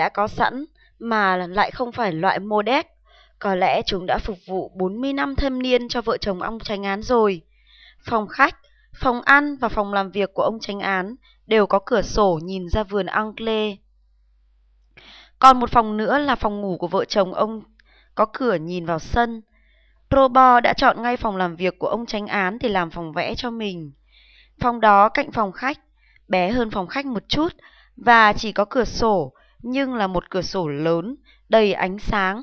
đã có sẵn, mà lại không phải loại modest. Có lẽ chúng đã phục vụ 40 năm thâm niên cho vợ chồng ông tránh án rồi. Phòng khách, phòng ăn và phòng làm việc của ông tránh án đều có cửa sổ nhìn ra vườn Anglais. Còn một phòng nữa là phòng ngủ của vợ chồng ông có cửa nhìn vào sân. Robo đã chọn ngay phòng làm việc của ông tránh án để làm phòng vẽ cho mình. Phòng đó cạnh phòng khách, bé hơn phòng khách một chút và chỉ có cửa sổ, nhưng là một cửa sổ lớn, đầy ánh sáng.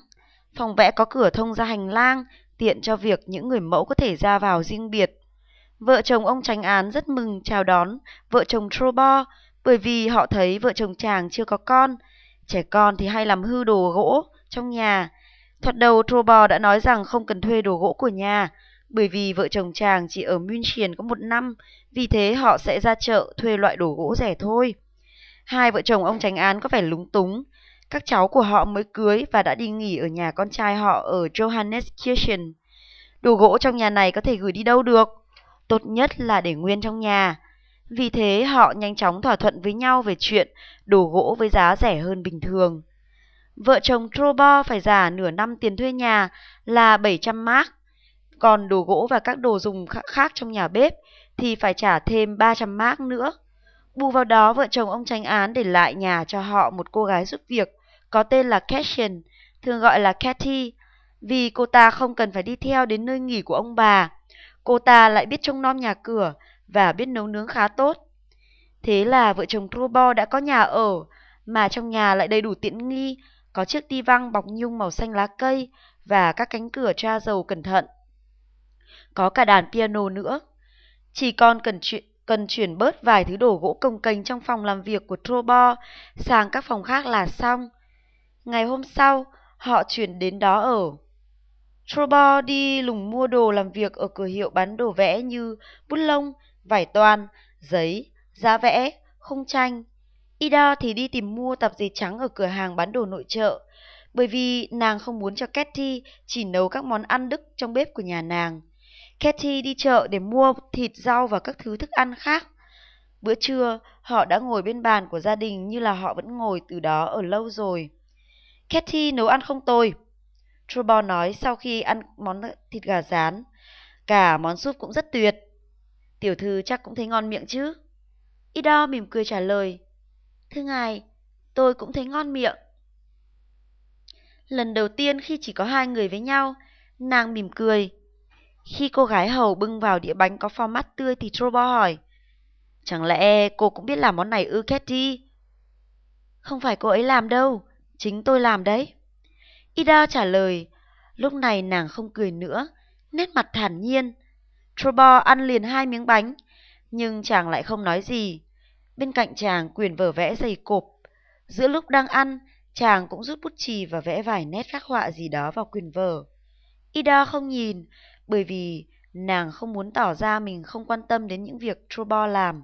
Phòng vẽ có cửa thông ra hành lang, tiện cho việc những người mẫu có thể ra vào riêng biệt. Vợ chồng ông tránh án rất mừng chào đón vợ chồng Trobo bởi vì họ thấy vợ chồng chàng chưa có con. Trẻ con thì hay làm hư đồ gỗ trong nhà. Thoạt đầu Trobo đã nói rằng không cần thuê đồ gỗ của nhà bởi vì vợ chồng chàng chỉ ở München có một năm, vì thế họ sẽ ra chợ thuê loại đồ gỗ rẻ thôi. Hai vợ chồng ông tránh án có vẻ lúng túng. Các cháu của họ mới cưới và đã đi nghỉ ở nhà con trai họ ở Johanneskirchen. Đồ gỗ trong nhà này có thể gửi đi đâu được? Tốt nhất là để nguyên trong nhà. Vì thế, họ nhanh chóng thỏa thuận với nhau về chuyện đồ gỗ với giá rẻ hơn bình thường. Vợ chồng Trobo phải giả nửa năm tiền thuê nhà là 700 mark. Còn đồ gỗ và các đồ dùng khác trong nhà bếp thì phải trả thêm 300 mark nữa. Bù vào đó, vợ chồng ông tranh án để lại nhà cho họ một cô gái giúp việc có tên là Catherine thường gọi là Cathy, vì cô ta không cần phải đi theo đến nơi nghỉ của ông bà. Cô ta lại biết trông nom nhà cửa và biết nấu nướng khá tốt. Thế là vợ chồng Trobo đã có nhà ở, mà trong nhà lại đầy đủ tiện nghi, có chiếc ti văng bọc nhung màu xanh lá cây và các cánh cửa tra dầu cẩn thận. Có cả đàn piano nữa. Chỉ còn cần chuyện cần chuyển bớt vài thứ đồ gỗ công cành trong phòng làm việc của Trobo sang các phòng khác là xong. Ngày hôm sau, họ chuyển đến đó ở. Trobo đi lùng mua đồ làm việc ở cửa hiệu bán đồ vẽ như bút lông, vải toàn, giấy, giá vẽ, khung tranh. Ida thì đi tìm mua tạp dề trắng ở cửa hàng bán đồ nội trợ, bởi vì nàng không muốn cho Cathy chỉ nấu các món ăn Đức trong bếp của nhà nàng. Kathy đi chợ để mua thịt rau và các thứ thức ăn khác. Bữa trưa, họ đã ngồi bên bàn của gia đình như là họ vẫn ngồi từ đó ở lâu rồi. Kathy nấu ăn không tồi. Trubor nói sau khi ăn món thịt gà rán. Cả món súp cũng rất tuyệt. Tiểu thư chắc cũng thấy ngon miệng chứ. Ida mỉm cười trả lời. Thưa ngài, tôi cũng thấy ngon miệng. Lần đầu tiên khi chỉ có hai người với nhau, nàng mỉm cười. Khi cô gái hầu bưng vào đĩa bánh có format tươi thì Trobo hỏi. Chẳng lẽ cô cũng biết làm món này ư Katy? Không phải cô ấy làm đâu, chính tôi làm đấy. Ida trả lời, lúc này nàng không cười nữa, nét mặt thản nhiên. Trobo ăn liền hai miếng bánh, nhưng chàng lại không nói gì. Bên cạnh chàng quyển vở vẽ dày cộp. Giữa lúc đang ăn, chàng cũng rút bút chì và vẽ vài nét khắc họa gì đó vào quyển vở. Ida không nhìn, bởi vì nàng không muốn tỏ ra mình không quan tâm đến những việc Trobo làm.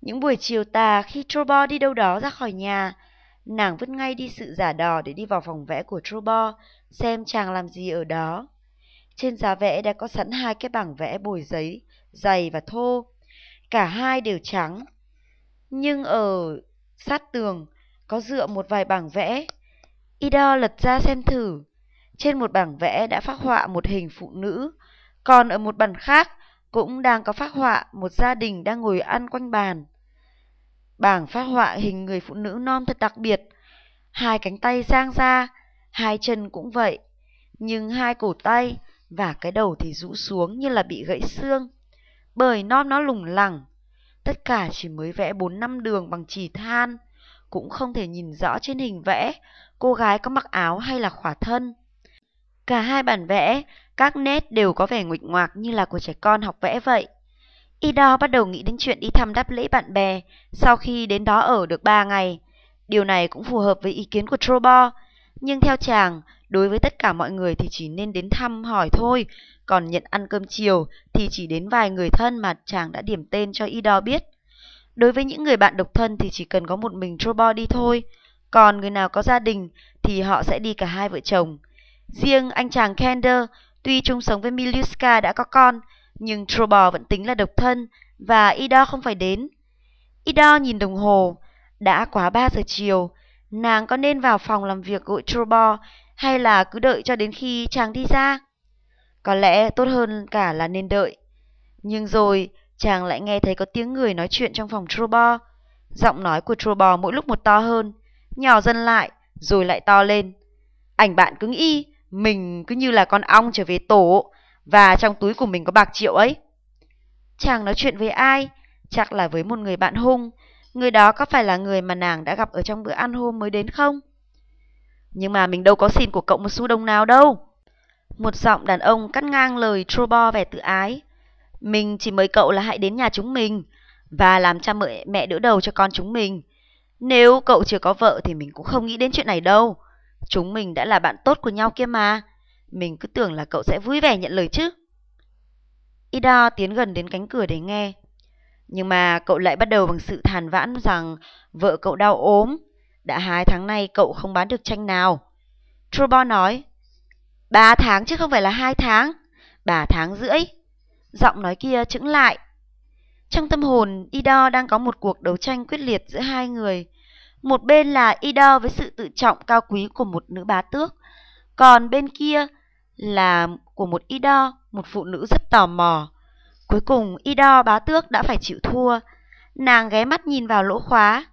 Những buổi chiều tà khi Trobo đi đâu đó ra khỏi nhà, nàng vứt ngay đi sự giả đò để đi vào phòng vẽ của Trobo, xem chàng làm gì ở đó. Trên giá vẽ đã có sẵn hai cái bảng vẽ bồi giấy, dày và thô. Cả hai đều trắng. Nhưng ở sát tường có dựa một vài bảng vẽ. Ido lật ra xem thử. Trên một bảng vẽ đã phác họa một hình phụ nữ, còn ở một bản khác cũng đang có phác họa một gia đình đang ngồi ăn quanh bàn. Bảng phát họa hình người phụ nữ non thật đặc biệt, hai cánh tay giang ra, hai chân cũng vậy, nhưng hai cổ tay và cái đầu thì rũ xuống như là bị gãy xương, bởi non nó lủng lẳng. Tất cả chỉ mới vẽ bốn năm đường bằng chỉ than, cũng không thể nhìn rõ trên hình vẽ cô gái có mặc áo hay là khỏa thân. Cả hai bản vẽ, các nét đều có vẻ nguệch ngoạc như là của trẻ con học vẽ vậy. Ido bắt đầu nghĩ đến chuyện đi thăm đáp lễ bạn bè sau khi đến đó ở được 3 ngày. Điều này cũng phù hợp với ý kiến của Trobo, nhưng theo chàng, đối với tất cả mọi người thì chỉ nên đến thăm hỏi thôi, còn nhận ăn cơm chiều thì chỉ đến vài người thân mà chàng đã điểm tên cho Ido biết. Đối với những người bạn độc thân thì chỉ cần có một mình Trobo đi thôi, còn người nào có gia đình thì họ sẽ đi cả hai vợ chồng. Riêng anh chàng Kender Tuy chung sống với Miluska đã có con, nhưng Trobor vẫn tính là độc thân và Ida không phải đến. Ida nhìn đồng hồ, đã quá 3 giờ chiều, nàng có nên vào phòng làm việc gọi Trobor hay là cứ đợi cho đến khi chàng đi ra? Có lẽ tốt hơn cả là nên đợi. Nhưng rồi, chàng lại nghe thấy có tiếng người nói chuyện trong phòng Trobor. Giọng nói của Trobor mỗi lúc một to hơn, nhỏ dần lại, rồi lại to lên. Ảnh bạn cứng y, mình cứ như là con ong trở về tổ, và trong túi của mình có bạc triệu ấy. Chàng nói chuyện với ai? Chắc là với một người bạn hung. Người đó có phải là người mà nàng đã gặp ở trong bữa ăn hôm mới đến không? Nhưng mà mình đâu có xin của cậu một xu đồng nào đâu. Một giọng đàn ông cắt ngang lời Trobo vẻ tự ái. Mình chỉ mời cậu là hãy đến nhà chúng mình và làm cha mẹ, mẹ đỡ đầu cho con chúng mình. Nếu cậu chưa có vợ thì mình cũng không nghĩ đến chuyện này đâu. Chúng mình đã là bạn tốt của nhau kia mà. Mình cứ tưởng là cậu sẽ vui vẻ nhận lời chứ. Ida tiến gần đến cánh cửa để nghe. Nhưng mà cậu lại bắt đầu bằng sự than vãn rằng vợ cậu đau ốm. Đã hai tháng nay cậu không bán được tranh nào. Trobo nói, ba tháng chứ không phải là hai tháng. Ba tháng rưỡi. Giọng nói kia chững lại. Trong tâm hồn, Ida đang có một cuộc đấu tranh quyết liệt giữa hai người. Một bên là Ida với sự tự trọng cao quý của một nữ bá tước. Còn bên kia là của một Ida, một phụ nữ rất tò mò. Cuối cùng Ida bá tước đã phải chịu thua. Nàng ghé mắt nhìn vào lỗ khóa.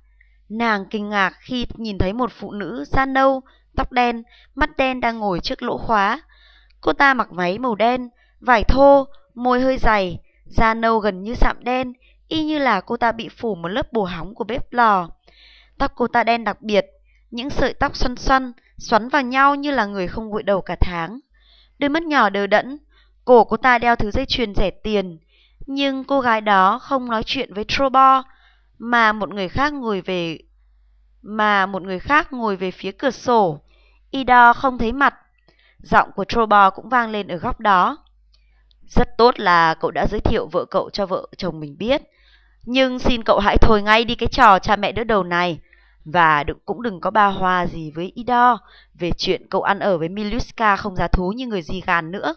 Nàng kinh ngạc khi nhìn thấy một phụ nữ da nâu, tóc đen, mắt đen đang ngồi trước lỗ khóa. Cô ta mặc váy màu đen, vải thô, môi hơi dày, da nâu gần như sạm đen, y như là cô ta bị phủ một lớp bùa hóng của bếp lò. Tóc cô ta đen đặc biệt, những sợi tóc xoăn xoăn, xoắn vào nhau như là người không gội đầu cả tháng. Đôi mắt nhỏ đờ đẫn, cổ cô ta đeo thứ dây chuyền rẻ tiền. Nhưng cô gái đó không nói chuyện với Trobo, mà một người khác ngồi về mà một người khác ngồi về phía cửa sổ. Ida không thấy mặt. Giọng của Trobo cũng vang lên ở góc đó. Rất tốt là cậu đã giới thiệu vợ cậu cho vợ chồng mình biết. Nhưng xin cậu hãy thôi ngay đi cái trò cha mẹ đỡ đầu này. Và đừng, cũng đừng có ba hoa gì với Ido về chuyện cậu ăn ở với Miluska không giá thú như người gì gàn nữa.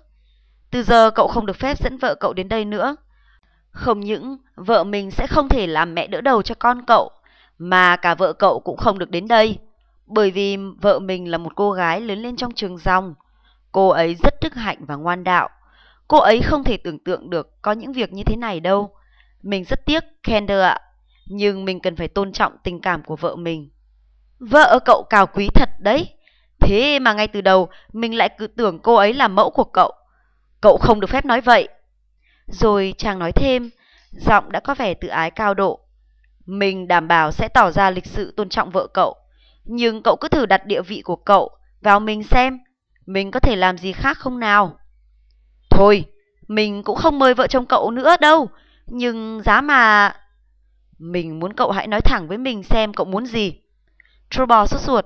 Từ giờ cậu không được phép dẫn vợ cậu đến đây nữa. Không những vợ mình sẽ không thể làm mẹ đỡ đầu cho con cậu, mà cả vợ cậu cũng không được đến đây. Bởi vì vợ mình là một cô gái lớn lên trong trường dòng. Cô ấy rất đức hạnh và ngoan đạo. Cô ấy không thể tưởng tượng được có những việc như thế này đâu. Mình rất tiếc, Kender ạ. Nhưng mình cần phải tôn trọng tình cảm của vợ mình. Vợ cậu cao quý thật đấy. Thế mà ngay từ đầu mình lại cứ tưởng cô ấy là mẫu của cậu. Cậu không được phép nói vậy. Rồi chàng nói thêm, giọng đã có vẻ tự ái cao độ. Mình đảm bảo sẽ tỏ ra lịch sự tôn trọng vợ cậu. Nhưng cậu cứ thử đặt địa vị của cậu vào mình xem. Mình có thể làm gì khác không nào? Thôi, mình cũng không mời vợ chồng cậu nữa đâu. Nhưng giá mà... Mình muốn cậu hãy nói thẳng với mình xem cậu muốn gì. Trouble sốt ruột.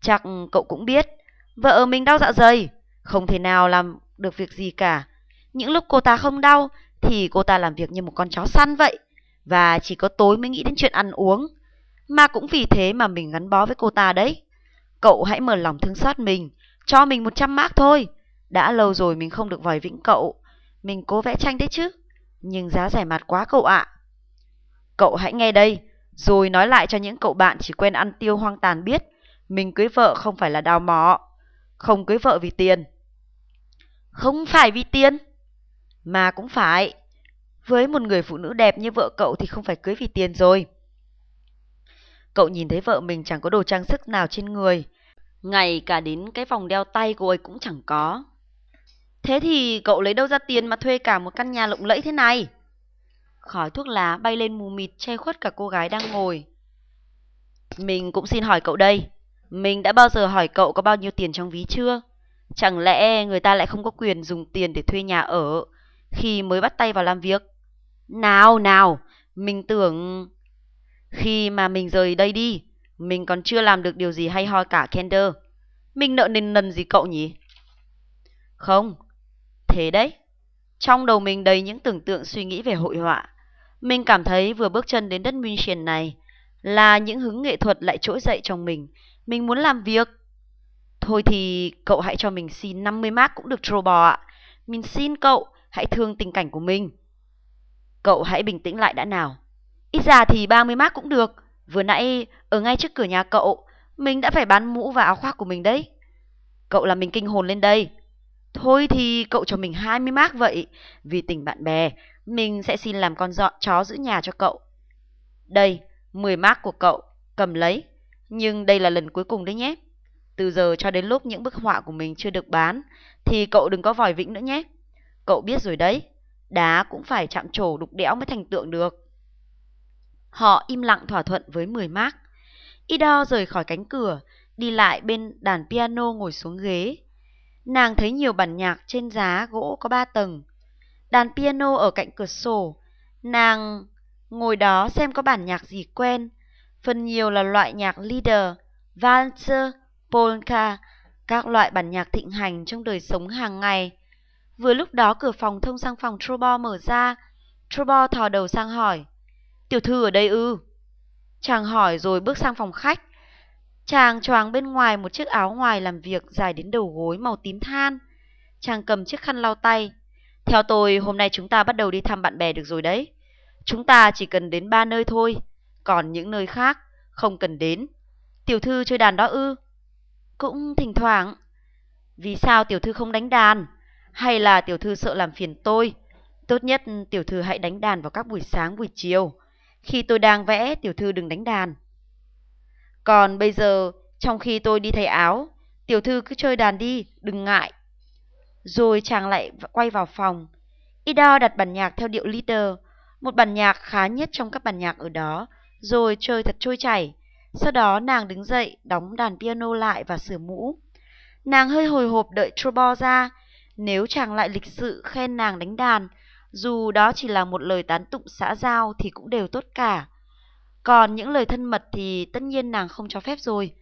Chắc cậu cũng biết. Vợ mình đau dạ dày. Không thể nào làm được việc gì cả. Những lúc cô ta không đau, thì cô ta làm việc như một con chó săn vậy. Và chỉ có tối mới nghĩ đến chuyện ăn uống. Mà cũng vì thế mà mình gắn bó với cô ta đấy. Cậu hãy mở lòng thương xót mình. Cho mình 100 mark thôi. Đã lâu rồi mình không được vòi vĩnh cậu. Mình cố vẽ tranh đấy chứ. Nhưng giá rẻ mặt quá cậu ạ. Cậu hãy nghe đây. Rồi nói lại cho những cậu bạn chỉ quen ăn tiêu hoang tàn biết. Mình cưới vợ không phải là đào mỏ. Không cưới vợ vì tiền. Không phải vì tiền. Mà cũng phải. Với một người phụ nữ đẹp như vợ cậu thì không phải cưới vì tiền rồi. Cậu nhìn thấy vợ mình chẳng có đồ trang sức nào trên người. Ngày cả đến cái vòng đeo tay cô ấy cũng chẳng có. Thế thì cậu lấy đâu ra tiền mà thuê cả một căn nhà lộng lẫy thế này? Khói thuốc lá bay lên mù mịt che khuất cả cô gái đang ngồi. Mình cũng xin hỏi cậu đây. Mình đã bao giờ hỏi cậu có bao nhiêu tiền trong ví chưa? Chẳng lẽ người ta lại không có quyền dùng tiền để thuê nhà ở khi mới bắt tay vào làm việc? Nào nào, mình tưởng... Khi mà mình rời đây đi, mình còn chưa làm được điều gì hay ho cả Kender. Mình nợ nền nần gì cậu nhỉ? Không, thế đấy. Trong đầu mình đầy những tưởng tượng suy nghĩ về hội họa. Mình cảm thấy vừa bước chân đến đất München này là những hứng nghệ thuật lại trỗi dậy trong mình. Mình muốn làm việc. Thôi thì cậu hãy cho mình xin 50 mark cũng được Trobor ạ. Mình xin cậu, hãy thương tình cảnh của mình. Cậu hãy bình tĩnh lại đã nào. Ít ra thì 30 mark cũng được. Vừa nãy ở ngay trước cửa nhà cậu, mình đã phải bán mũ và áo khoác của mình đấy. Cậu làm mình kinh hồn lên đây. Thôi thì cậu cho mình 20 mark vậy. Vì tình bạn bè, mình sẽ xin làm con dọn chó giữ nhà cho cậu. Đây, 10 mark của cậu, cầm lấy. Nhưng đây là lần cuối cùng đấy nhé. Từ giờ cho đến lúc những bức họa của mình chưa được bán, thì cậu đừng có vòi vĩnh nữa nhé. Cậu biết rồi đấy, đá cũng phải chạm trổ đục đẽo mới thành tượng được. Họ im lặng thỏa thuận với 10 mark. Ido rời khỏi cánh cửa, đi lại bên đàn piano ngồi xuống ghế. Nàng thấy nhiều bản nhạc trên giá gỗ có ba tầng. Đàn piano ở cạnh cửa sổ. Nàng ngồi đó xem có bản nhạc gì quen. Phần nhiều là loại nhạc leader, waltz, polka, các loại bản nhạc thịnh hành trong đời sống hàng ngày. Vừa lúc đó cửa phòng thông sang phòng Trobo mở ra. Trobo thò đầu sang hỏi. Tiểu thư ở đây ư? Chàng hỏi rồi bước sang phòng khách. Chàng choàng bên ngoài một chiếc áo ngoài làm việc dài đến đầu gối màu tím than. Chàng cầm chiếc khăn lau tay. Theo tôi, hôm nay chúng ta bắt đầu đi thăm bạn bè được rồi đấy. Chúng ta chỉ cần đến ba nơi thôi, còn những nơi khác không cần đến. Tiểu thư chơi đàn đó ư? Cũng thỉnh thoảng. Vì sao tiểu thư không đánh đàn? Hay là tiểu thư sợ làm phiền tôi? Tốt nhất tiểu thư hãy đánh đàn vào các buổi sáng buổi chiều. Khi tôi đang vẽ, tiểu thư đừng đánh đàn. Còn bây giờ, trong khi tôi đi thay áo, tiểu thư cứ chơi đàn đi, đừng ngại. Rồi chàng lại quay vào phòng. Ida đặt bản nhạc theo điệu leader, một bản nhạc khá nhất trong các bản nhạc ở đó, rồi chơi thật trôi chảy. Sau đó nàng đứng dậy, đóng đàn piano lại và sửa mũ. Nàng hơi hồi hộp đợi Trobo ra, nếu chàng lại lịch sự khen nàng đánh đàn, dù đó chỉ là một lời tán tụng xã giao thì cũng đều tốt cả. Còn những lời thân mật thì tất nhiên nàng không cho phép rồi.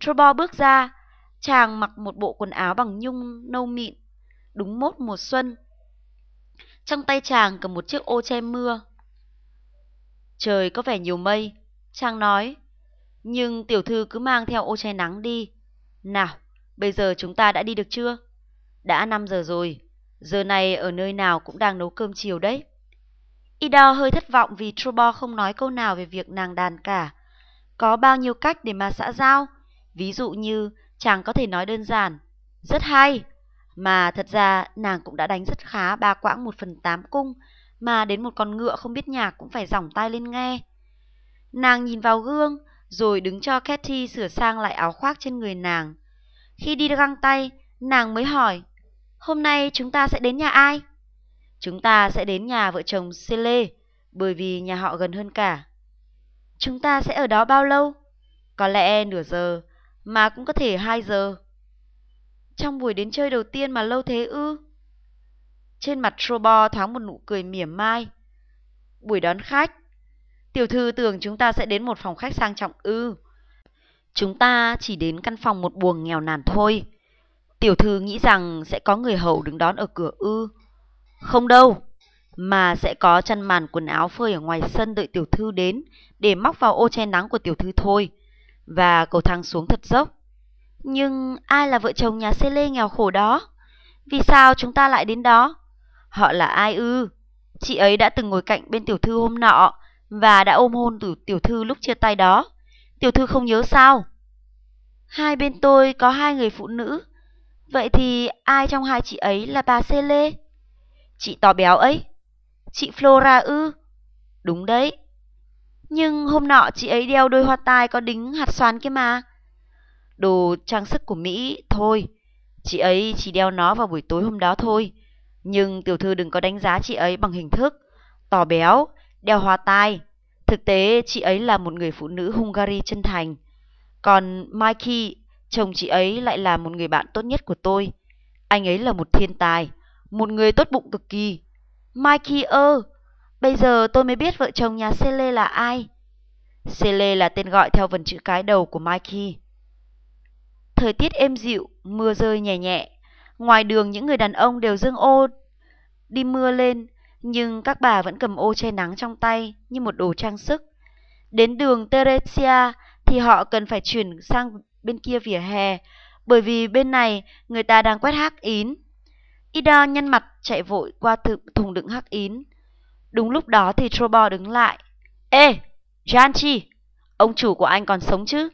Trobo bước ra, chàng mặc một bộ quần áo bằng nhung nâu mịn, đúng mốt mùa xuân. Trong tay chàng cầm một chiếc ô che mưa. Trời có vẻ nhiều mây, chàng nói, nhưng tiểu thư cứ mang theo ô che nắng đi. Nào, bây giờ chúng ta đã đi được chưa? Đã 5 giờ rồi, giờ này ở nơi nào cũng đang nấu cơm chiều đấy. Ida hơi thất vọng vì Trobo không nói câu nào về việc nàng đàn cả. Có bao nhiêu cách để mà xã giao, ví dụ như chàng có thể nói đơn giản, rất hay, mà thật ra nàng cũng đã đánh rất khá ba quãng một phần tám cung, mà đến một con ngựa không biết nhạc cũng phải giỏng tai lên nghe. Nàng nhìn vào gương, rồi đứng cho Cathy sửa sang lại áo khoác trên người nàng. Khi đi găng tay, nàng mới hỏi, hôm nay chúng ta sẽ đến nhà ai? Chúng ta sẽ đến nhà vợ chồng Sele, bởi vì nhà họ gần hơn cả. Chúng ta sẽ ở đó bao lâu? Có lẽ nửa giờ, mà cũng có thể hai giờ. Trong buổi đến chơi đầu tiên mà lâu thế ư? Trên mặt Robo thoáng một nụ cười mỉa mai. Buổi đón khách. Tiểu thư tưởng chúng ta sẽ đến một phòng khách sang trọng ư. Chúng ta chỉ đến căn phòng một buồng nghèo nàn thôi. Tiểu thư nghĩ rằng sẽ có người hầu đứng đón ở cửa ư. Không đâu, mà sẽ có chăn màn quần áo phơi ở ngoài sân đợi tiểu thư đến để móc vào ô che nắng của tiểu thư thôi. Và cầu thang xuống thật dốc. Nhưng ai là vợ chồng nhà Sê lê nghèo khổ đó? Vì sao chúng ta lại đến đó? Họ là ai ư? Chị ấy đã từng ngồi cạnh bên tiểu thư hôm nọ và đã ôm hôn từ tiểu thư lúc chia tay đó. Tiểu thư không nhớ sao? Hai bên tôi có hai người phụ nữ. Vậy thì ai trong hai chị ấy là bà Sê Lê? Chị to béo ấy. Chị Flora ư? Đúng đấy. Nhưng hôm nọ chị ấy đeo đôi hoa tai có đính hạt xoắn kia mà. Đồ trang sức của Mỹ thôi. Chị ấy chỉ đeo nó vào buổi tối hôm đó thôi. Nhưng tiểu thư đừng có đánh giá chị ấy bằng hình thức. Tỏ béo, đeo hoa tai. Thực tế chị ấy là một người phụ nữ Hungary chân thành. Còn Mikey, chồng chị ấy lại là một người bạn tốt nhất của tôi. Anh ấy là một thiên tài một người tốt bụng cực kỳ. Mikey ơ, bây giờ tôi mới biết vợ chồng nhà Sele là ai. Sele là tên gọi theo vần chữ cái đầu của Mikey. Thời tiết êm dịu, mưa rơi nhẹ nhẹ. Ngoài đường những người đàn ông đều dương ô đi mưa lên, nhưng các bà vẫn cầm ô che nắng trong tay như một đồ trang sức. Đến đường Teresia thì họ cần phải chuyển sang bên kia vỉa hè, bởi vì bên này người ta đang quét hắc ín. Ida nhăn mặt chạy vội qua thùng đựng hắc ín. Đúng lúc đó thì Trobo đứng lại. Ê, Janchi, ông chủ của anh còn sống chứ?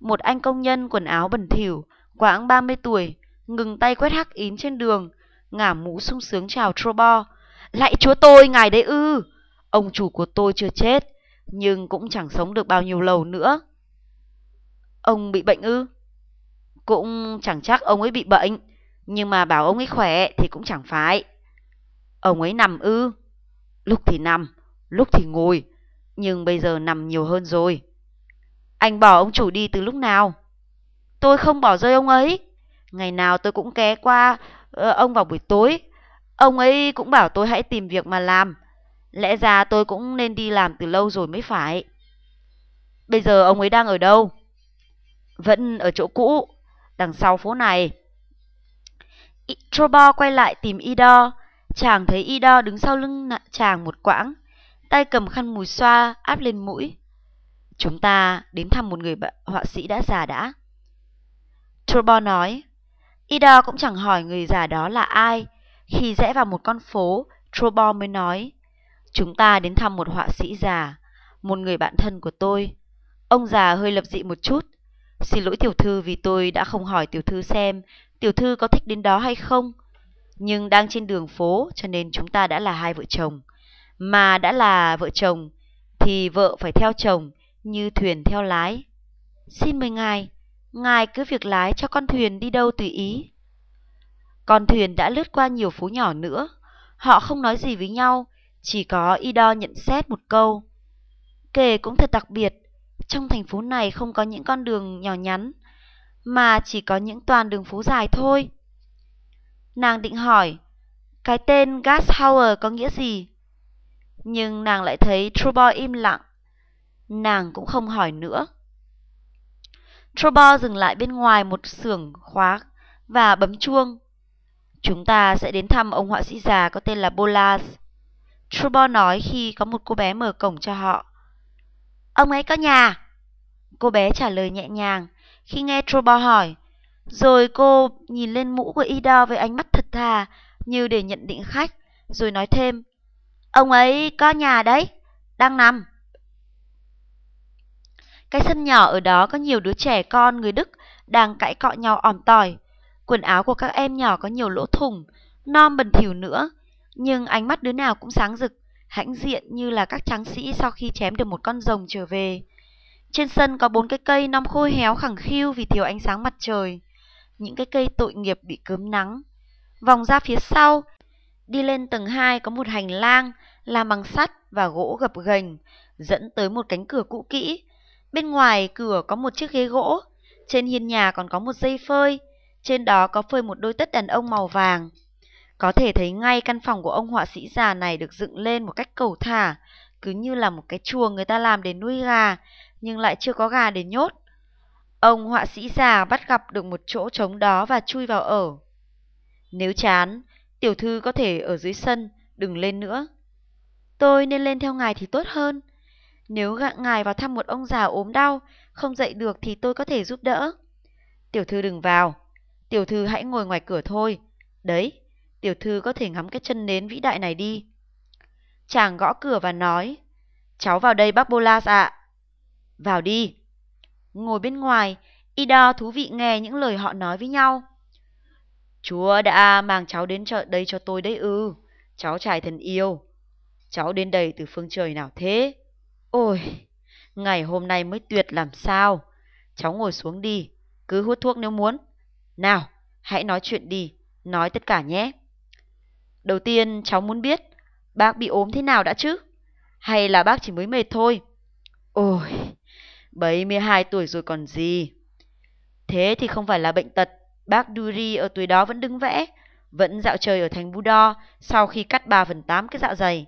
Một anh công nhân quần áo bẩn thỉu, quãng 30 tuổi, ngừng tay quét hắc ín trên đường, ngả mũ sung sướng chào Trobo. Lạy chúa tôi, ngài đấy ư! Ông chủ của tôi chưa chết, nhưng cũng chẳng sống được bao nhiêu lâu nữa. Ông bị bệnh ư? Cũng chẳng chắc ông ấy bị bệnh, nhưng mà bảo ông ấy khỏe thì cũng chẳng phải. Ông ấy nằm ư? Lúc thì nằm, lúc thì ngồi, nhưng bây giờ nằm nhiều hơn rồi. Anh bỏ ông chủ đi từ lúc nào? Tôi không bỏ rơi ông ấy. Ngày nào tôi cũng ghé qua uh, ông vào buổi tối. Ông ấy cũng bảo tôi hãy tìm việc mà làm. Lẽ ra tôi cũng nên đi làm từ lâu rồi mới phải. Bây giờ ông ấy đang ở đâu? Vẫn ở chỗ cũ, đằng sau phố này. Trobo quay lại tìm Ido. Chàng thấy Ido đứng sau lưng chàng một quãng, tay cầm khăn mùi xoa áp lên mũi. Chúng ta đến thăm một người họa sĩ đã già đã. Turbo nói. Ida cũng chẳng hỏi người già đó là ai. Khi rẽ vào một con phố, Turbo mới nói. Chúng ta đến thăm một họa sĩ già, một người bạn thân của tôi. Ông già hơi lập dị một chút. Xin lỗi tiểu thư vì tôi đã không hỏi tiểu thư xem tiểu thư có thích đến đó hay không. Nhưng đang trên đường phố cho nên chúng ta đã là hai vợ chồng. Mà đã là vợ chồng thì vợ phải theo chồng như thuyền theo lái. Xin mời ngài, ngài cứ việc lái cho con thuyền đi đâu tùy ý. Con thuyền đã lướt qua nhiều phố nhỏ nữa. Họ không nói gì với nhau, chỉ có Ido nhận xét một câu. Kể cũng thật đặc biệt, trong thành phố này không có những con đường nhỏ nhắn, mà chỉ có những toàn đường phố dài thôi. Nàng định hỏi, cái tên Gashauer có nghĩa gì? Nhưng nàng lại thấy Trubo im lặng. Nàng cũng không hỏi nữa. Trubo dừng lại bên ngoài một xưởng khóa và bấm chuông. Chúng ta sẽ đến thăm ông họa sĩ già có tên là Bolas. Trubo nói khi có một cô bé mở cổng cho họ. Ông ấy có nhà. Cô bé trả lời nhẹ nhàng khi nghe Trubo hỏi. Rồi cô nhìn lên mũ của Ida với ánh mắt thật thà như để nhận định khách, rồi nói thêm. Ông ấy có nhà đấy, đang nằm. Cái sân nhỏ ở đó có nhiều đứa trẻ con người Đức đang cãi cọ nhau òm tỏi. Quần áo của các em nhỏ có nhiều lỗ thủng, non bẩn thỉu nữa, nhưng ánh mắt đứa nào cũng sáng rực, hãnh diện như là các tráng sĩ sau khi chém được một con rồng trở về. Trên sân có bốn cái cây non khô héo khẳng khiu vì thiếu ánh sáng mặt trời. Những cái cây tội nghiệp bị cớm nắng. Vòng ra phía sau, đi lên tầng 2 có một hành lang làm bằng sắt và gỗ gập ghềnh, dẫn tới một cánh cửa cũ kỹ. Bên ngoài cửa có một chiếc ghế gỗ, trên hiên nhà còn có một dây phơi, trên đó có phơi một đôi tất đàn ông màu vàng. Có thể thấy ngay căn phòng của ông họa sĩ già này được dựng lên một cách cầu thả, cứ như là một cái chuồng người ta làm để nuôi gà, nhưng lại chưa có gà để nhốt. Ông họa sĩ già bắt gặp được một chỗ trống đó và chui vào ở. Nếu chán, tiểu thư có thể ở dưới sân, đừng lên nữa. Tôi nên lên theo ngài thì tốt hơn. Nếu gặng ngài vào thăm một ông già ốm đau, không dậy được thì tôi có thể giúp đỡ. Tiểu thư đừng vào. Tiểu thư hãy ngồi ngoài cửa thôi. Đấy, tiểu thư có thể ngắm cái chân nến vĩ đại này đi. Chàng gõ cửa và nói, cháu vào đây bác Bolas ạ. Vào đi. Ngồi bên ngoài, Ida thú vị nghe những lời họ nói với nhau. Chúa đã mang cháu đến chợ đây cho tôi đấy ư. Cháu trai thân yêu. Cháu đến đây từ phương trời nào thế? Ôi, ngày hôm nay mới tuyệt làm sao. Cháu ngồi xuống đi, cứ hút thuốc nếu muốn. Nào, hãy nói chuyện đi, nói tất cả nhé. Đầu tiên cháu muốn biết, bác bị ốm thế nào đã chứ? Hay là bác chỉ mới mệt thôi? Ôi, 72 tuổi rồi còn gì. Thế thì không phải là bệnh tật, bác Duri ở tuổi đó vẫn đứng vẽ, vẫn dạo chơi ở thành Budo sau khi cắt 3 phần 8 cái dạ dày.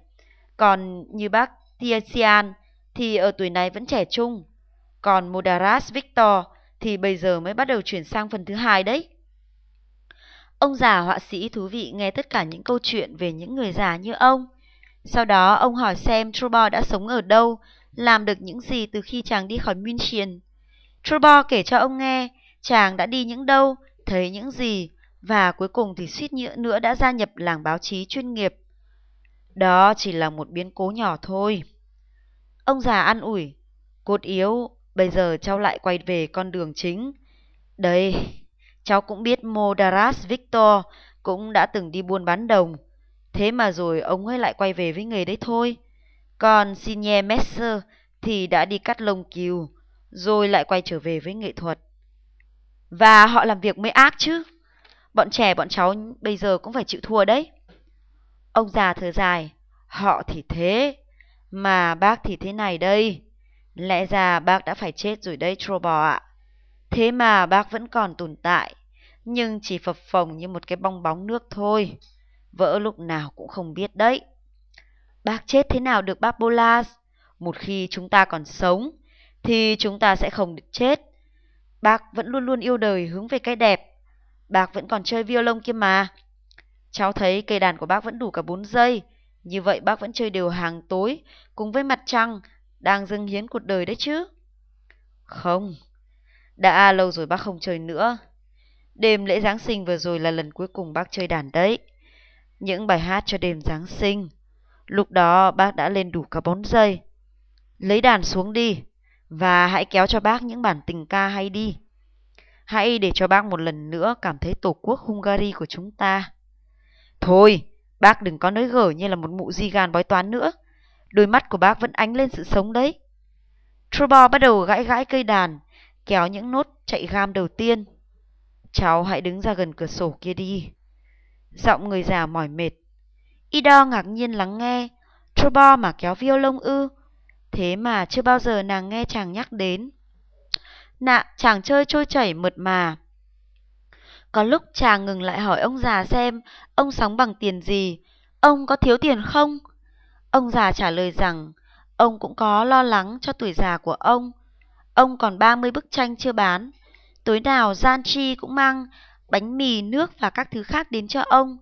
Còn như bác Tiesian thì ở tuổi này vẫn trẻ trung. Còn Modaras Victor thì bây giờ mới bắt đầu chuyển sang phần thứ hai đấy. Ông già họa sĩ thú vị nghe tất cả những câu chuyện về những người già như ông. Sau đó ông hỏi xem Trubo đã sống ở đâu, làm được những gì từ khi chàng đi khỏi München. Trubo kể cho ông nghe chàng đã đi những đâu, thấy những gì, và cuối cùng thì suýt nữa đã gia nhập làng báo chí chuyên nghiệp. Đó chỉ là một biến cố nhỏ thôi. Ông già an ủi, cốt yếu, bây giờ cháu lại quay về con đường chính. Đây, cháu cũng biết Modaras Victor cũng đã từng đi buôn bán đồng. Thế mà rồi ông ấy lại quay về với nghề đấy thôi. Còn Signe Messer thì đã đi cắt lông cừu, rồi lại quay trở về với nghệ thuật. Và họ làm việc mới ác chứ. Bọn trẻ bọn cháu bây giờ cũng phải chịu thua đấy. Ông già thở dài, họ thì thế, mà bác thì thế này đây. Lẽ ra bác đã phải chết rồi đây Trobor ạ. Thế mà bác vẫn còn tồn tại, nhưng chỉ phập phồng như một cái bong bóng nước thôi. Vỡ lúc nào cũng không biết đấy. Bác chết thế nào được bác Bolas? Một khi chúng ta còn sống, thì chúng ta sẽ không được chết. Bác vẫn luôn luôn yêu đời hướng về cái đẹp. Bác vẫn còn chơi violon kia mà. Cháu thấy cây đàn của bác vẫn đủ cả 4 giây. Như vậy bác vẫn chơi đều hàng tối cùng với mặt trăng đang dâng hiến cuộc đời đấy chứ. Không, đã lâu rồi bác không chơi nữa. Đêm lễ Giáng sinh vừa rồi là lần cuối cùng bác chơi đàn đấy. Những bài hát cho đêm Giáng sinh. Lúc đó bác đã lên đủ cả bốn giây. Lấy đàn xuống đi và hãy kéo cho bác những bản tình ca hay đi. Hãy để cho bác một lần nữa cảm thấy tổ quốc Hungary của chúng ta. Thôi, bác đừng có nói gở như là một mụ di gan bói toán nữa. Đôi mắt của bác vẫn ánh lên sự sống đấy. Trubor bắt đầu gãi gãi cây đàn, kéo những nốt chạy gam đầu tiên. Cháu hãy đứng ra gần cửa sổ kia đi. Giọng người già mỏi mệt. Ida ngạc nhiên lắng nghe. Trubor mà kéo violon ư. Thế mà chưa bao giờ nàng nghe chàng nhắc đến. Nạ, chàng chơi trôi chảy mượt mà. Có lúc chàng ngừng lại hỏi ông già xem ông sống bằng tiền gì, ông có thiếu tiền không? Ông già trả lời rằng ông cũng có lo lắng cho tuổi già của ông. Ông còn 30 bức tranh chưa bán. Tối nào Gian Chi cũng mang bánh mì, nước và các thứ khác đến cho ông.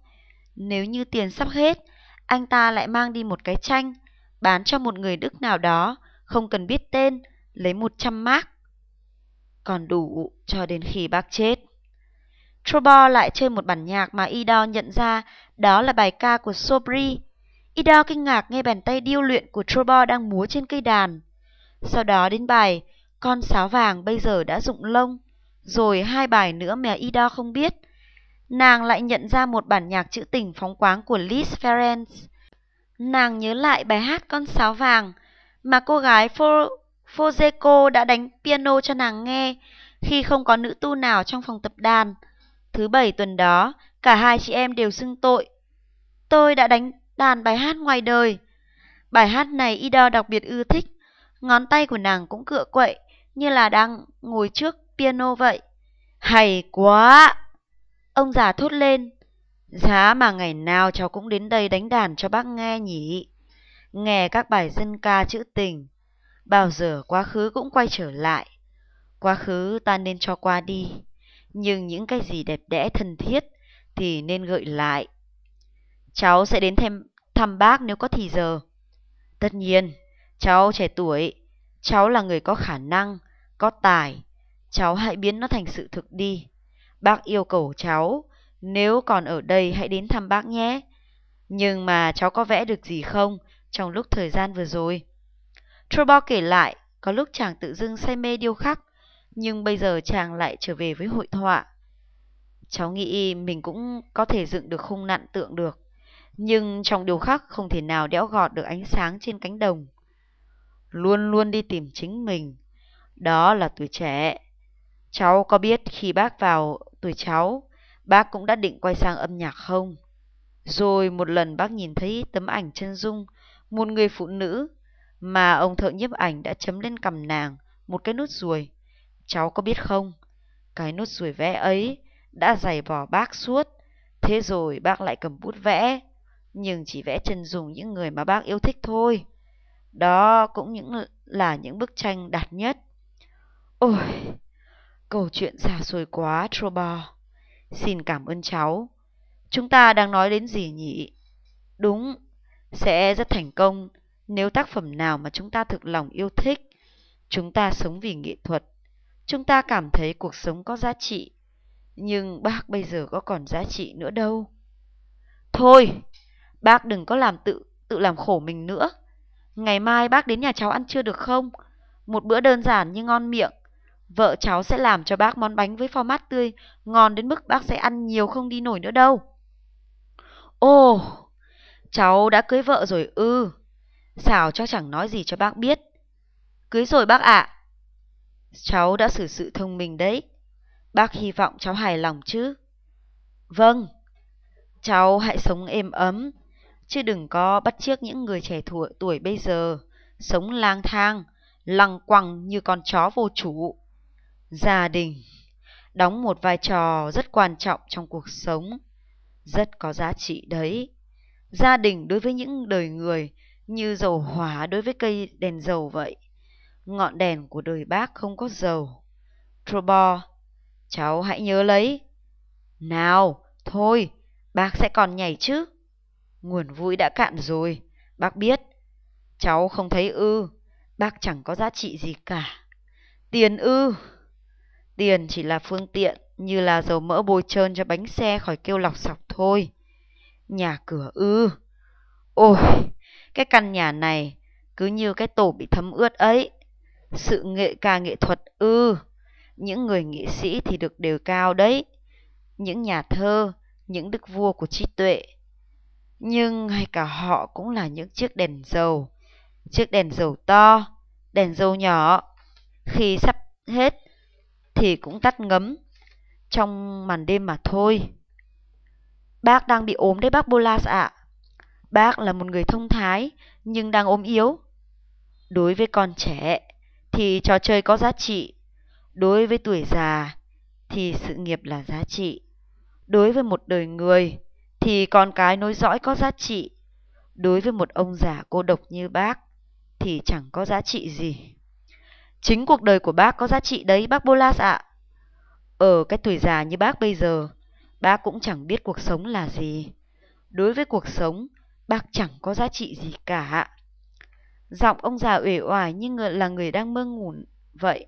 Nếu như tiền sắp hết, anh ta lại mang đi một cái tranh, bán cho một người Đức nào đó, không cần biết tên, lấy 100 mark. Còn đủ cho đến khi bác chết. Trobo lại chơi một bản nhạc mà Ido nhận ra đó là bài ca của Sobri. Ido kinh ngạc nghe bàn tay điêu luyện của Trobo đang múa trên cây đàn. Sau đó đến bài Con sáo vàng bây giờ đã rụng lông, rồi hai bài nữa mà Ido không biết. Nàng lại nhận ra một bản nhạc trữ tình phóng quáng của Liz Ferenc. Nàng nhớ lại bài hát Con sáo vàng mà cô gái Fozeko đã đánh piano cho nàng nghe khi không có nữ tu nào trong phòng tập đàn. Thứ bảy tuần đó, cả hai chị em đều xưng tội. Tôi đã đánh đàn bài hát ngoài đời. Bài hát này Ida đặc biệt ưa thích. Ngón tay của nàng cũng cựa quậy, như là đang ngồi trước piano vậy. Hay quá! Ông già thốt lên. Giá mà ngày nào cháu cũng đến đây đánh đàn cho bác nghe nhỉ. Nghe các bài dân ca trữ tình. Bao giờ quá khứ cũng quay trở lại. Quá khứ ta nên cho qua đi nhưng những cái gì đẹp đẽ thân thiết thì nên gợi lại. Cháu sẽ đến thêm thăm bác nếu có thì giờ. Tất nhiên, cháu trẻ tuổi, cháu là người có khả năng, có tài. Cháu hãy biến nó thành sự thực đi. Bác yêu cầu cháu, nếu còn ở đây hãy đến thăm bác nhé. Nhưng mà cháu có vẽ được gì không trong lúc thời gian vừa rồi? Trobor kể lại, có lúc chàng tự dưng say mê điêu khắc, nhưng bây giờ chàng lại trở về với hội họa. Cháu nghĩ mình cũng có thể dựng được khung nặn tượng được, nhưng trong điều khác không thể nào đẽo gọt được ánh sáng trên cánh đồng. Luôn luôn đi tìm chính mình, đó là tuổi trẻ. Cháu có biết khi bác vào tuổi cháu, bác cũng đã định quay sang âm nhạc không? Rồi một lần bác nhìn thấy tấm ảnh chân dung, một người phụ nữ mà ông thợ nhiếp ảnh đã chấm lên cầm nàng một cái nút ruồi. Cháu có biết không, cái nốt ruồi vẽ ấy đã giày vò bác suốt, thế rồi bác lại cầm bút vẽ, nhưng chỉ vẽ chân dùng những người mà bác yêu thích thôi. Đó cũng những là những bức tranh đạt nhất. Ôi, câu chuyện xa xôi quá, Trobo. Xin cảm ơn cháu. Chúng ta đang nói đến gì nhỉ? Đúng, sẽ rất thành công nếu tác phẩm nào mà chúng ta thực lòng yêu thích. Chúng ta sống vì nghệ thuật Chúng ta cảm thấy cuộc sống có giá trị. Nhưng bác bây giờ có còn giá trị nữa đâu. Thôi, bác đừng có làm tự tự làm khổ mình nữa. Ngày mai bác đến nhà cháu ăn trưa được không? Một bữa đơn giản nhưng ngon miệng. Vợ cháu sẽ làm cho bác món bánh với format tươi, ngon đến mức bác sẽ ăn nhiều không đi nổi nữa đâu. Ồ, cháu đã cưới vợ rồi ừ. ư. Sao cho chẳng nói gì cho bác biết. Cưới rồi bác ạ. Cháu đã xử sự thông minh đấy. Bác hy vọng cháu hài lòng chứ. Vâng, cháu hãy sống êm ấm, chứ đừng có bắt chước những người trẻ tuổi, tuổi bây giờ, sống lang thang, lăng quăng như con chó vô chủ. Gia đình đóng một vai trò rất quan trọng trong cuộc sống, rất có giá trị đấy. Gia đình đối với những đời người như dầu hỏa đối với cây đèn dầu vậy. Ngọn đèn của đời bác không có dầu. Trobo, cháu hãy nhớ lấy. Nào, thôi, bác sẽ còn nhảy chứ. Nguồn vui đã cạn rồi, bác biết. Cháu không thấy ư, bác chẳng có giá trị gì cả. Tiền ư. Tiền chỉ là phương tiện như là dầu mỡ bôi trơn cho bánh xe khỏi kêu lọc sọc thôi. Nhà cửa ư. Ôi, cái căn nhà này cứ như cái tổ bị thấm ướt ấy. Sự nghệ ca nghệ thuật ư. Những người nghệ sĩ thì được đều cao đấy. Những nhà thơ, những đức vua của trí tuệ. Nhưng hay cả họ cũng là những chiếc đèn dầu. Chiếc đèn dầu to, đèn dầu nhỏ. Khi sắp hết thì cũng tắt ngấm trong màn đêm mà thôi. Bác đang bị ốm đấy bác Bolas ạ. Bác là một người thông thái nhưng đang ốm yếu. Đối với con trẻ thì trò chơi có giá trị. Đối với tuổi già thì sự nghiệp là giá trị. Đối với một đời người thì con cái nối dõi có giá trị. Đối với một ông già cô độc như bác thì chẳng có giá trị gì. Chính cuộc đời của bác có giá trị đấy bác Bolas ạ. Ở cái tuổi già như bác bây giờ, bác cũng chẳng biết cuộc sống là gì. Đối với cuộc sống, bác chẳng có giá trị gì cả. ạ Giọng ông già uể oải như người là người đang mơ ngủ vậy.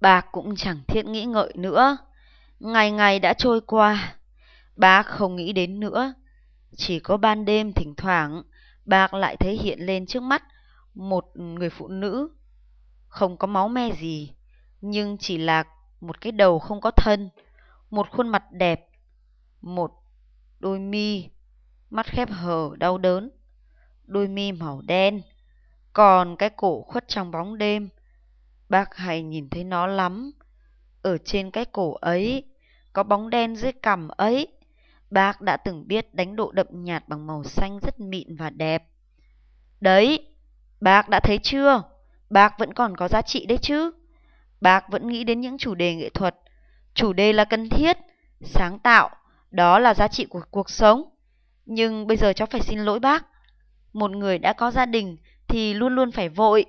bà cũng chẳng thiết nghĩ ngợi nữa. Ngày ngày đã trôi qua. bà không nghĩ đến nữa. Chỉ có ban đêm thỉnh thoảng, bà lại thấy hiện lên trước mắt một người phụ nữ không có máu me gì, nhưng chỉ là một cái đầu không có thân, một khuôn mặt đẹp, một đôi mi, mắt khép hờ đau đớn, đôi mi màu đen, còn cái cổ khuất trong bóng đêm. Bác hay nhìn thấy nó lắm. Ở trên cái cổ ấy, có bóng đen dưới cằm ấy. Bác đã từng biết đánh độ đậm nhạt bằng màu xanh rất mịn và đẹp. Đấy, bác đã thấy chưa? Bác vẫn còn có giá trị đấy chứ. Bác vẫn nghĩ đến những chủ đề nghệ thuật. Chủ đề là cần thiết, sáng tạo, đó là giá trị của cuộc sống. Nhưng bây giờ cháu phải xin lỗi bác. Một người đã có gia đình thì luôn luôn phải vội.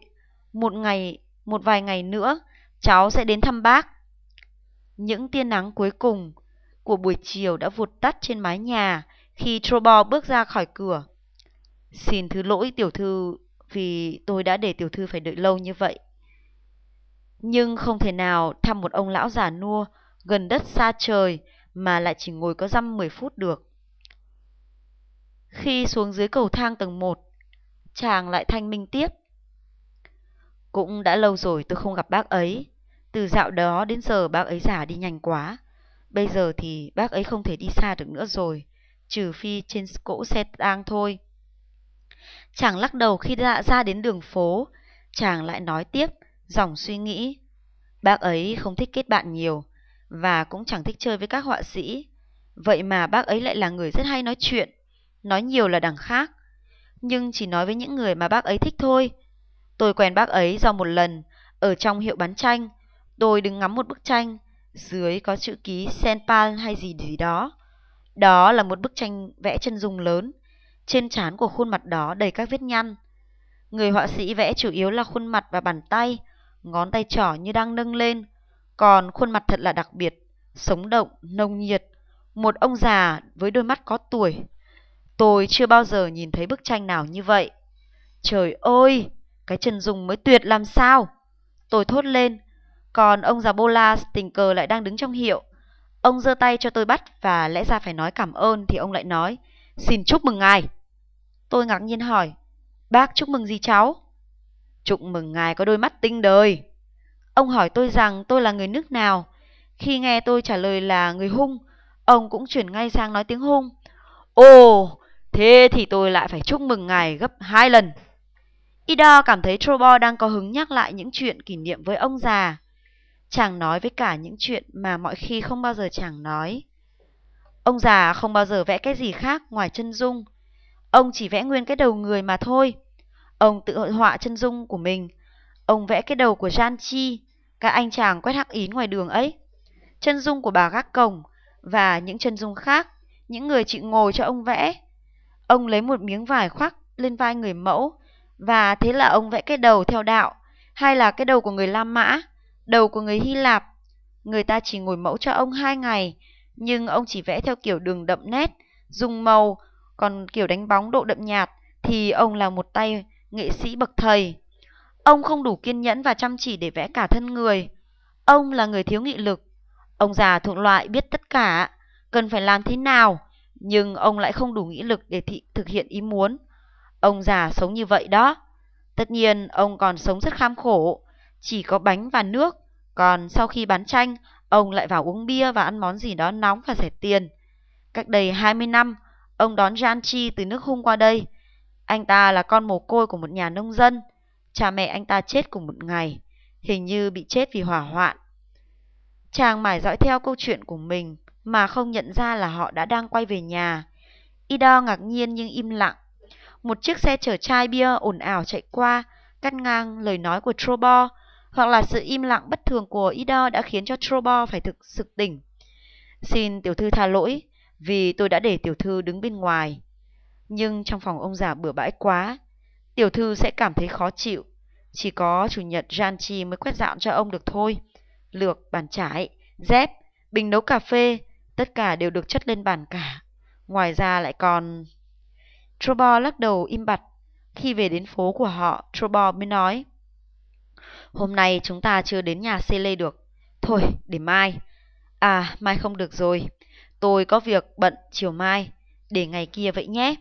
Một ngày, một vài ngày nữa, cháu sẽ đến thăm bác. Những tia nắng cuối cùng của buổi chiều đã vụt tắt trên mái nhà khi Trobo bước ra khỏi cửa. Xin thứ lỗi tiểu thư vì tôi đã để tiểu thư phải đợi lâu như vậy. Nhưng không thể nào thăm một ông lão già nua gần đất xa trời mà lại chỉ ngồi có dăm 10 phút được. Khi xuống dưới cầu thang tầng 1, chàng lại thanh minh tiếp. Cũng đã lâu rồi tôi không gặp bác ấy. Từ dạo đó đến giờ bác ấy già đi nhanh quá. Bây giờ thì bác ấy không thể đi xa được nữa rồi, trừ phi trên cỗ xe tang thôi. Chàng lắc đầu khi đã ra đến đường phố, chàng lại nói tiếp, dòng suy nghĩ. Bác ấy không thích kết bạn nhiều, và cũng chẳng thích chơi với các họa sĩ. Vậy mà bác ấy lại là người rất hay nói chuyện, nói nhiều là đằng khác. Nhưng chỉ nói với những người mà bác ấy thích thôi. Tôi quen bác ấy do một lần, ở trong hiệu bán tranh, tôi đứng ngắm một bức tranh, dưới có chữ ký Senpal hay gì gì đó. Đó là một bức tranh vẽ chân dung lớn, trên trán của khuôn mặt đó đầy các vết nhăn. Người họa sĩ vẽ chủ yếu là khuôn mặt và bàn tay, ngón tay trỏ như đang nâng lên. Còn khuôn mặt thật là đặc biệt, sống động, nồng nhiệt. Một ông già với đôi mắt có tuổi. Tôi chưa bao giờ nhìn thấy bức tranh nào như vậy. Trời ơi, cái chân dung mới tuyệt làm sao? Tôi thốt lên. Còn ông già Bolas tình cờ lại đang đứng trong hiệu. Ông giơ tay cho tôi bắt và lẽ ra phải nói cảm ơn thì ông lại nói, xin chúc mừng ngài. Tôi ngạc nhiên hỏi, bác chúc mừng gì cháu? Chúc mừng ngài có đôi mắt tinh đời. Ông hỏi tôi rằng tôi là người nước nào. Khi nghe tôi trả lời là người hung, ông cũng chuyển ngay sang nói tiếng hung. Ồ, thế thì tôi lại phải chúc mừng ngài gấp hai lần. Ida cảm thấy Trobo đang có hứng nhắc lại những chuyện kỷ niệm với ông già. Chàng nói với cả những chuyện mà mọi khi không bao giờ chàng nói. Ông già không bao giờ vẽ cái gì khác ngoài chân dung. Ông chỉ vẽ nguyên cái đầu người mà thôi. Ông tự hội họa chân dung của mình. Ông vẽ cái đầu của Jan Chi, các anh chàng quét hắc ín ngoài đường ấy. Chân dung của bà gác cổng và những chân dung khác, những người chị ngồi cho ông vẽ. Ông lấy một miếng vải khoác lên vai người mẫu và thế là ông vẽ cái đầu theo đạo hay là cái đầu của người La Mã, đầu của người Hy Lạp. Người ta chỉ ngồi mẫu cho ông hai ngày, nhưng ông chỉ vẽ theo kiểu đường đậm nét, dùng màu, còn kiểu đánh bóng độ đậm nhạt thì ông là một tay nghệ sĩ bậc thầy. Ông không đủ kiên nhẫn và chăm chỉ để vẽ cả thân người. Ông là người thiếu nghị lực. Ông già thuộc loại biết tất cả, cần phải làm thế nào, nhưng ông lại không đủ nghị lực để thị thực hiện ý muốn. Ông già sống như vậy đó. Tất nhiên, ông còn sống rất kham khổ, chỉ có bánh và nước. Còn sau khi bán tranh, ông lại vào uống bia và ăn món gì đó nóng và rẻ tiền. Cách đây 20 năm, ông đón Jan Chi từ nước Hung qua đây. Anh ta là con mồ côi của một nhà nông dân. Cha mẹ anh ta chết cùng một ngày, hình như bị chết vì hỏa hoạn. Chàng mải dõi theo câu chuyện của mình mà không nhận ra là họ đã đang quay về nhà. Ida ngạc nhiên nhưng im lặng. Một chiếc xe chở chai bia ồn ào chạy qua, cắt ngang lời nói của Trobo, hoặc là sự im lặng bất thường của Ida đã khiến cho Trobo phải thực sự tỉnh. Xin tiểu thư tha lỗi, vì tôi đã để tiểu thư đứng bên ngoài. Nhưng trong phòng ông già bừa bãi quá, tiểu thư sẽ cảm thấy khó chịu. Chỉ có chủ nhật Janchi mới quét dọn cho ông được thôi. Lược, bàn chải, dép, bình nấu cà phê, tất cả đều được chất lên bàn cả. Ngoài ra lại còn... Trobo lắc đầu im bặt. Khi về đến phố của họ, Trobo mới nói. Hôm nay chúng ta chưa đến nhà Sele được. Thôi, để mai. À, mai không được rồi. Tôi có việc bận chiều mai. Để ngày kia vậy nhé.